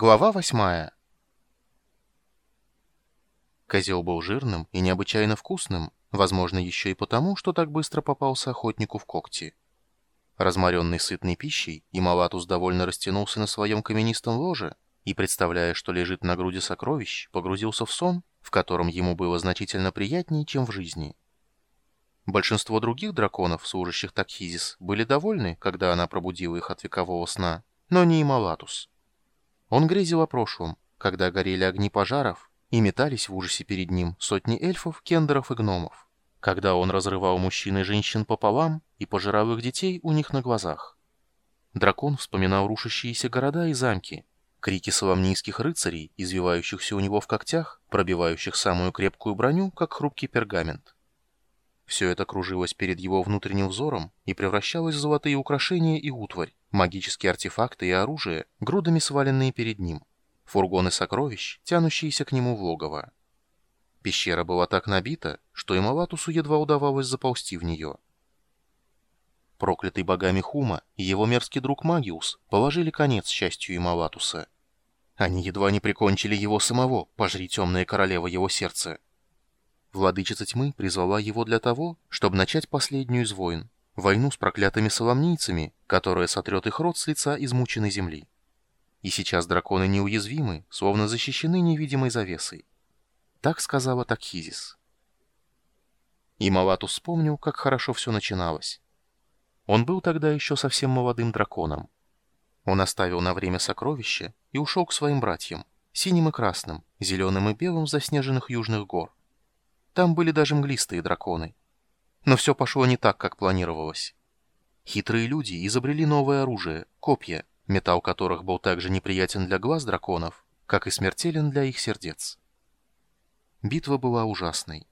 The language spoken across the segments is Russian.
Глава восьмая. Козел был жирным и необычайно вкусным, возможно, еще и потому, что так быстро попался охотнику в когти. Разморенный сытной пищей, Ималатус довольно растянулся на своем каменистом ложе и, представляя, что лежит на груди сокровищ, погрузился в сон, в котором ему было значительно приятнее, чем в жизни. Большинство других драконов, служащих Такхизис, были довольны, когда она пробудила их от векового сна, но не Ималатус. Он грезил о прошлом, когда горели огни пожаров, и метались в ужасе перед ним сотни эльфов, кендеров и гномов, когда он разрывал мужчин и женщин пополам и пожирал их детей у них на глазах. Дракон вспоминал рушащиеся города и замки, крики соломнийских рыцарей, извивающихся у него в когтях, пробивающих самую крепкую броню, как хрупкий пергамент. Все это кружилось перед его внутренним взором и превращалось в золотые украшения и утварь, Магические артефакты и оружие, грудами сваленные перед ним. Фургоны сокровищ, тянущиеся к нему в логово. Пещера была так набита, что и Малатусу едва удавалось заползти в нее. Проклятый богами Хума и его мерзкий друг Магиус положили конец счастью Ималатуса. Они едва не прикончили его самого, пожри темная королева его сердца. Владычица тьмы призвала его для того, чтобы начать последнюю из войн, Войну с проклятыми соломнийцами, которая сотрет их рот с лица измученной земли. И сейчас драконы неуязвимы, словно защищены невидимой завесой. Так сказала Такхизис. И Малатус вспомнил, как хорошо все начиналось. Он был тогда еще совсем молодым драконом. Он оставил на время сокровища и ушел к своим братьям, синим и красным, зеленым и белым заснеженных южных гор. Там были даже мглистые драконы, но все пошло не так, как планировалось. Хитрые люди изобрели новое оружие — копья, металл которых был так же неприятен для глаз драконов, как и смертелен для их сердец. Битва была ужасной.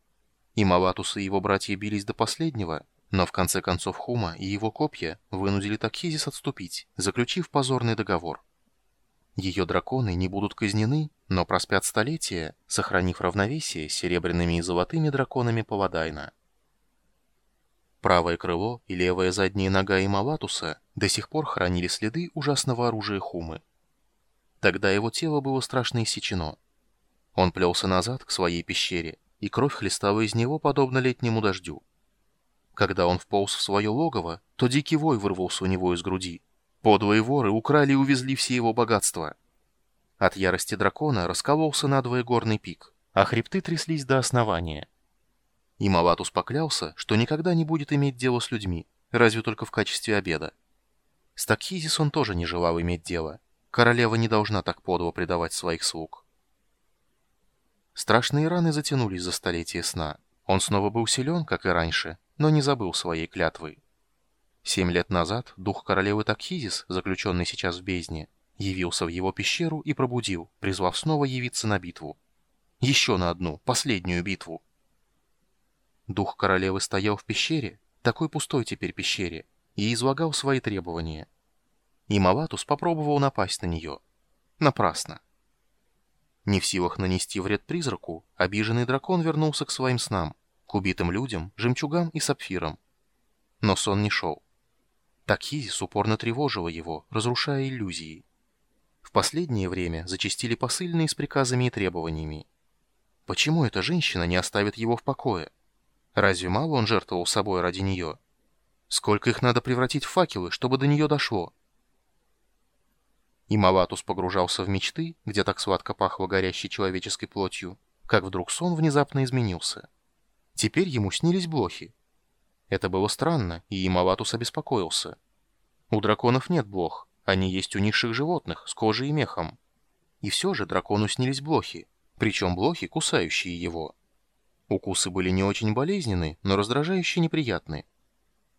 И Малатус и его братья бились до последнего, но в конце концов Хума и его копья вынудили Такхизис отступить, заключив позорный договор. Ее драконы не будут казнены, но проспят столетия, сохранив равновесие с серебряными и золотыми драконами Паладайна. Правое крыло и левая задняя нога Ималатуса до сих пор хранили следы ужасного оружия Хумы. Тогда его тело было страшно иссечено. Он плелся назад к своей пещере, и кровь хлестала из него, подобно летнему дождю. Когда он вполз в свое логово, то дикий вой вырвался у него из груди. Подлые воры украли и увезли все его богатства. От ярости дракона раскололся надвое горный пик, а хребты тряслись до основания. И Малатус поклялся, что никогда не будет иметь дело с людьми, разве только в качестве обеда. С Такхизис он тоже не желал иметь дело. Королева не должна так подло предавать своих слуг. Страшные раны затянулись за столетие сна. Он снова был силен, как и раньше, но не забыл своей клятвы. Семь лет назад дух королевы Такхизис, заключенный сейчас в бездне, явился в его пещеру и пробудил, призвав снова явиться на битву. Еще на одну, последнюю битву. Дух королевы стоял в пещере, такой пустой теперь пещере, и излагал свои требования. И Малатус попробовал напасть на нее. Напрасно. Не в силах нанести вред призраку, обиженный дракон вернулся к своим снам, к убитым людям, жемчугам и сапфирам. Но сон не шел. Такхизис упорно тревожила его, разрушая иллюзии. В последнее время зачастили посыльные с приказами и требованиями. Почему эта женщина не оставит его в покое? Разве мало он жертвовал собой ради нее? Сколько их надо превратить в факелы, чтобы до нее дошло? И Малатус погружался в мечты, где так сладко пахло горящей человеческой плотью, как вдруг сон внезапно изменился. Теперь ему снились блохи. Это было странно, и Ималатус обеспокоился. У драконов нет блох, они есть у низших животных, с кожей и мехом. И все же дракону снились блохи, причем блохи, кусающие его. Укусы были не очень болезненны, но раздражающе неприятны.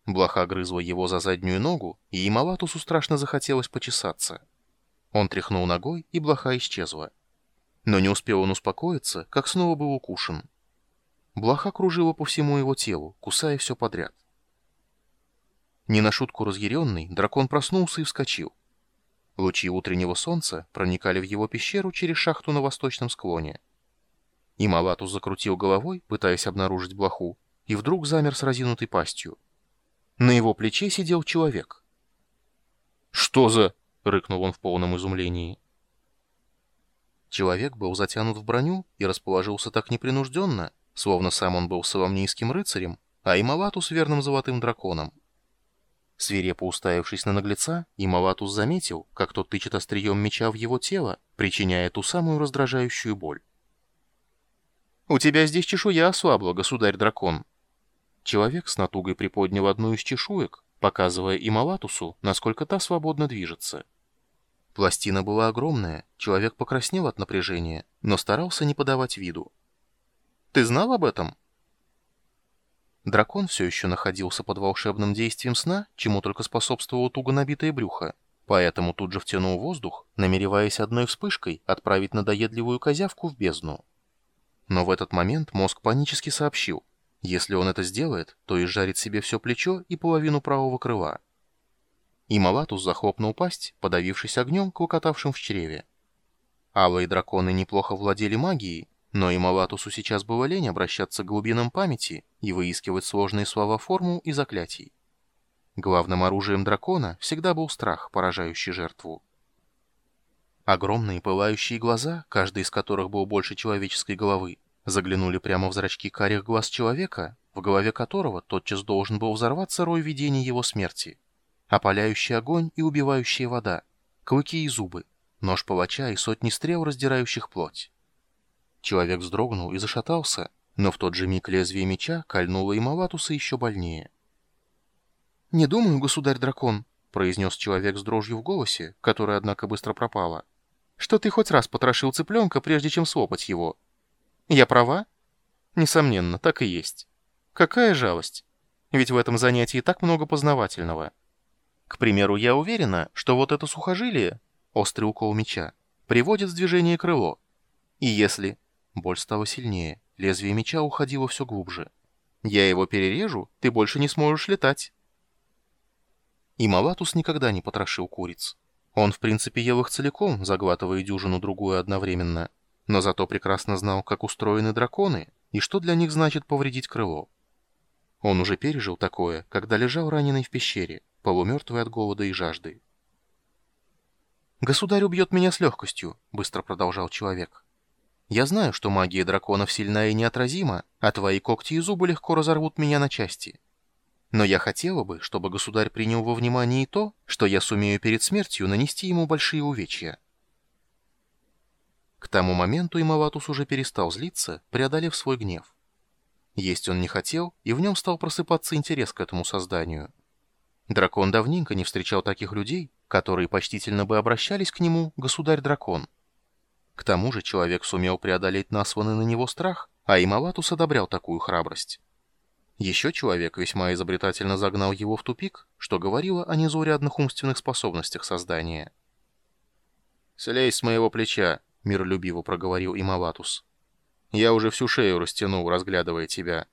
Блоха грызла его за заднюю ногу, и Ималатусу страшно захотелось почесаться. Он тряхнул ногой, и блоха исчезла. Но не успел он успокоиться, как снова был укушен. Блоха кружила по всему его телу, кусая все подряд. Не на шутку разъяренный, дракон проснулся и вскочил. Лучи утреннего солнца проникали в его пещеру через шахту на восточном склоне. И Малатус закрутил головой, пытаясь обнаружить блоху, и вдруг замер с разинутой пастью. На его плече сидел человек. «Что за...» — рыкнул он в полном изумлении. Человек был затянут в броню и расположился так непринужденно, словно сам он был соломнийским рыцарем, а Ималатус верным золотым драконом. Свирепо уставившись на наглеца, Ималатус заметил, как тот тычет острием меча в его тело, причиняя ту самую раздражающую боль. «У тебя здесь чешуя ослабла, государь-дракон». Человек с натугой приподнял одну из чешуек, показывая Ималатусу, насколько та свободно движется. Пластина была огромная, человек покраснел от напряжения, но старался не подавать виду. «Ты знал об этом?» Дракон все еще находился под волшебным действием сна, чему только способствовало туго набитое брюхо, поэтому тут же втянул воздух, намереваясь одной вспышкой отправить надоедливую козявку в бездну. Но в этот момент мозг панически сообщил, если он это сделает, то изжарит себе все плечо и половину правого крыла. И Малатус захлопнул пасть, подавившись огнем, клокотавшим в чреве. Алые драконы неплохо владели магией, но и Малатусу сейчас было лень обращаться к глубинам памяти и выискивать сложные слова формул и заклятий. Главным оружием дракона всегда был страх, поражающий жертву. Огромные пылающие глаза, каждый из которых был больше человеческой головы, заглянули прямо в зрачки карих глаз человека, в голове которого тотчас должен был взорваться рой видений его смерти. Опаляющий огонь и убивающая вода, клыки и зубы, нож палача и сотни стрел, раздирающих плоть. Человек вздрогнул и зашатался, но в тот же миг лезвие меча кольнуло и Малатуса еще больнее. «Не думаю, государь-дракон», — произнес человек с дрожью в голосе, которая, однако, быстро пропала, «что ты хоть раз потрошил цыпленка, прежде чем слопать его. Я права?» «Несомненно, так и есть. Какая жалость. Ведь в этом занятии так много познавательного. К примеру, я уверена, что вот это сухожилие, острый укол меча, приводит в движение крыло. И если Боль стала сильнее, лезвие меча уходило все глубже. «Я его перережу, ты больше не сможешь летать». И Малатус никогда не потрошил куриц. Он, в принципе, ел их целиком, заглатывая дюжину-другую одновременно, но зато прекрасно знал, как устроены драконы и что для них значит повредить крыло. Он уже пережил такое, когда лежал раненый в пещере, полумертвый от голода и жажды. «Государь убьет меня с легкостью», — быстро продолжал человек. Я знаю, что магия драконов сильна и неотразима, а твои когти и зубы легко разорвут меня на части. Но я хотела бы, чтобы государь принял во внимание и то, что я сумею перед смертью нанести ему большие увечья. К тому моменту Имаватус уже перестал злиться, преодолев свой гнев. Есть он не хотел, и в нем стал просыпаться интерес к этому созданию. Дракон давненько не встречал таких людей, которые почтительно бы обращались к нему, государь-дракон. К тому же человек сумел преодолеть насланный на него страх, а Ималатус одобрял такую храбрость. Еще человек весьма изобретательно загнал его в тупик, что говорило о незаурядных умственных способностях создания. «Слезь с моего плеча», — миролюбиво проговорил Ималатус. «Я уже всю шею растянул, разглядывая тебя».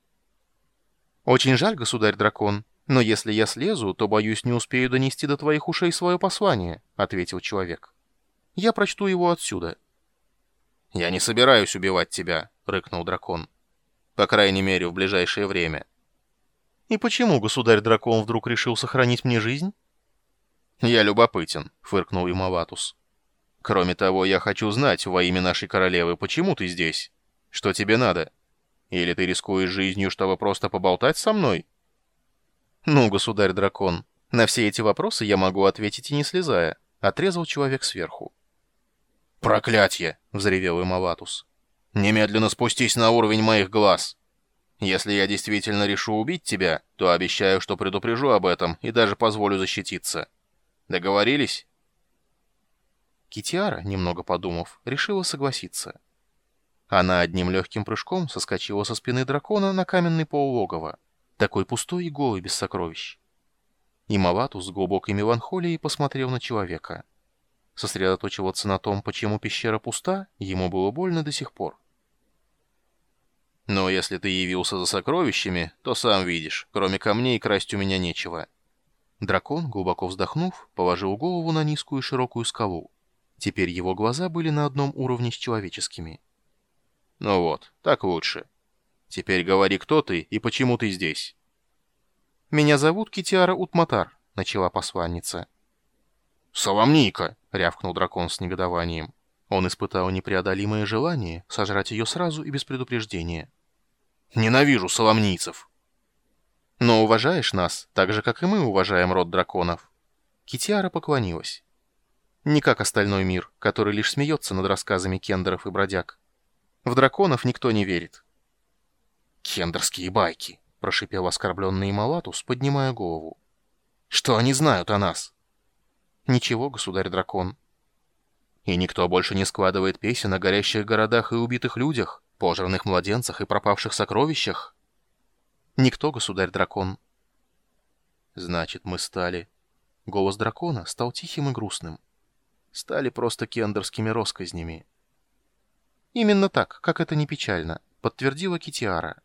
«Очень жаль, государь-дракон, но если я слезу, то, боюсь, не успею донести до твоих ушей свое послание», — ответил человек. «Я прочту его отсюда». «Я не собираюсь убивать тебя», — рыкнул дракон. «По крайней мере, в ближайшее время». «И почему государь-дракон вдруг решил сохранить мне жизнь?» «Я любопытен», — фыркнул Имаватус. «Кроме того, я хочу знать во имя нашей королевы, почему ты здесь? Что тебе надо? Или ты рискуешь жизнью, чтобы просто поболтать со мной?» «Ну, государь-дракон, на все эти вопросы я могу ответить и не слезая», — отрезал человек сверху. «Проклятье!» — взревел Ималатус. «Немедленно спустись на уровень моих глаз. Если я действительно решу убить тебя, то обещаю, что предупрежу об этом и даже позволю защититься. Договорились?» Китиара, немного подумав, решила согласиться. Она одним легким прыжком соскочила со спины дракона на каменный пол логова, такой пустой и голый, без сокровищ. И Малатус с глубокой меланхолией посмотрел на человека — Сосредоточиваться на том, почему пещера пуста, ему было больно до сих пор. «Но если ты явился за сокровищами, то сам видишь, кроме камней красть у меня нечего». Дракон, глубоко вздохнув, положил голову на низкую широкую скалу. Теперь его глаза были на одном уровне с человеческими. «Ну вот, так лучше. Теперь говори, кто ты и почему ты здесь». «Меня зовут Китиара Утматар», — начала посланница. «Соломника!» — рявкнул дракон с негодованием. Он испытал непреодолимое желание сожрать ее сразу и без предупреждения. «Ненавижу соломнийцев!» «Но уважаешь нас, так же, как и мы уважаем род драконов». Китиара поклонилась. Не как остальной мир, который лишь смеется над рассказами кендеров и бродяг. В драконов никто не верит. «Кендерские байки!» — прошипел оскорбленный Малатус, поднимая голову. «Что они знают о нас?» «Ничего, государь-дракон». «И никто больше не складывает песен о горящих городах и убитых людях, пожранных младенцах и пропавших сокровищах?» «Никто, государь-дракон». «Значит, мы стали...» Голос дракона стал тихим и грустным. «Стали просто кендерскими росказнями». «Именно так, как это не печально», — подтвердила Китиара.